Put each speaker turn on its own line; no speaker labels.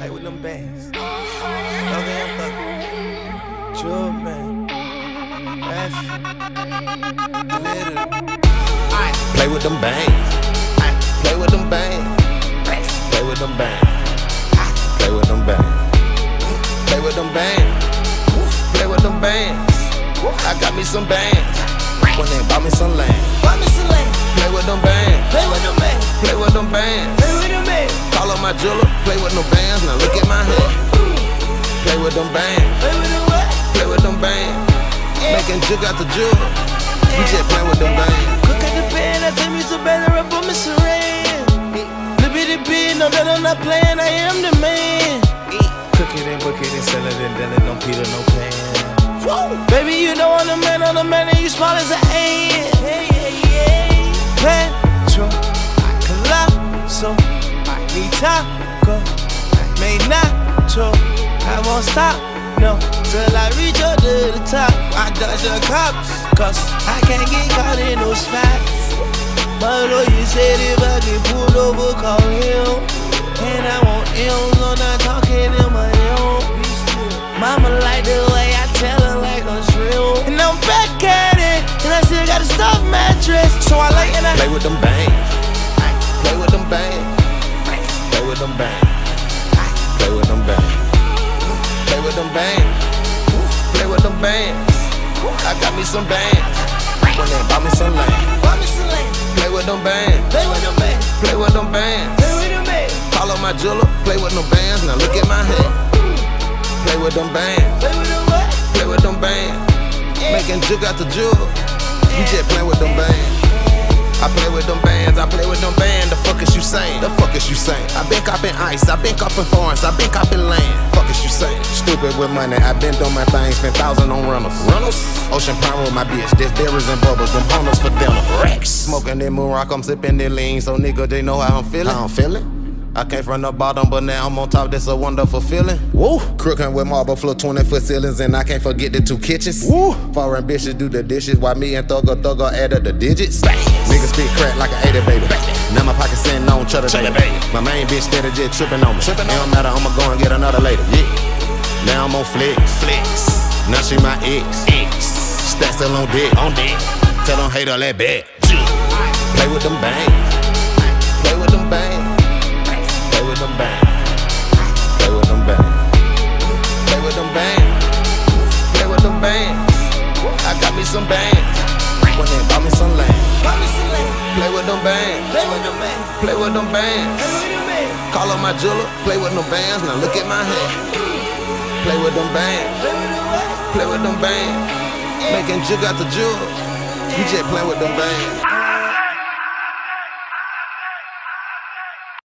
play with them bands. No damn fucking. Jewel man. That's glitter. Play with them bands. Play with them bands. Play with them bands. Play with them bands. Play with them bands. Play with them bands. I got me some bands. When they buy me some land.
Buy me some land.
Play with them bands.
Play with them bands.
Play with them bands my jeweler. Play with no bands. Now look at my hand. Play with them bands.
Play with them what?
Play with them bands. Making jig out the jewel. You just playing with them bands.
Cook at the pen, I take me some better up on me some rain. Little bitty bit, know that I'm not playing, I am the man.
Cook it and book it and sell it and then it don't Peter no pan.
Baby, you know I'm the man, I'm the man, and you small as an ant. Hey, hey, hey. Petro, Colapso, mi taco, me nacho. I won't stop, no, till I reach up to the top. I dodge the cops, cause I can't get caught in no spots. But oh, you said if I get pulled over, call him. And I want M's, I'm not talking in my own. Mama like the way I tell her like a shrill. And I'm back at it, and I still got a stuffed mattress. So I lay and I
Play with them bands. With them bands. Play with them bands. Play with them bands. Play with them bands. I got me some bands. When they bought me some land.
buy me some land.
Play with them bands.
Play with them bands.
Play with them bands.
Play with them bands.
Call up my jeweler. Play with no bands. Now look at my hand. Play with them bands.
Play with them what?
Play with them bands. Making jig out the jewel. You just play with them bands. I play with them bands, I play with them bands. The fuck is you saying? The fuck is you saying? I been copping ice, I been copping foreigns, I been copping land. Fuck is you saying? Stupid with money, I been doing my thing, spent thousand on runners. Runners? Ocean Prime with my bitch, there's berries and bubbles, them hunters for dinner. Racks. Smoking that moon rock, I'm sipping that lean, so nigga, they know how I'm feeling. I'm feeling? I came from the bottom, but now I'm on top. That's a wonderful feeling. Woo! Crooking with marble floor, 20 foot ceilings, and I can't forget the two kitchens. Woo! Foreign bitches do the dishes, while me and Thugger Thugger added the digits. Niggas spit crack like an 80 baby. Now my pocket sitting on cheddar baby. My main bitch steady just tripping on me. It don't matter, I'ma go and get another later. Yeah. Now I'm on flex. Flex. Now she my ex. Ex. Stack still on deck. On deck. Tell them hate all that bad. Play with them bangs. Some bands. When they bought me some land.
Buy me some land.
Play with them bands.
Play with them bands.
Play with them bands.
Play with them bands.
Call up my jeweler. Play with them bands. Now look at my hand. Play with them bands.
Play with them?
Play with them bands. Making jig out the jewel. You just play with them bands.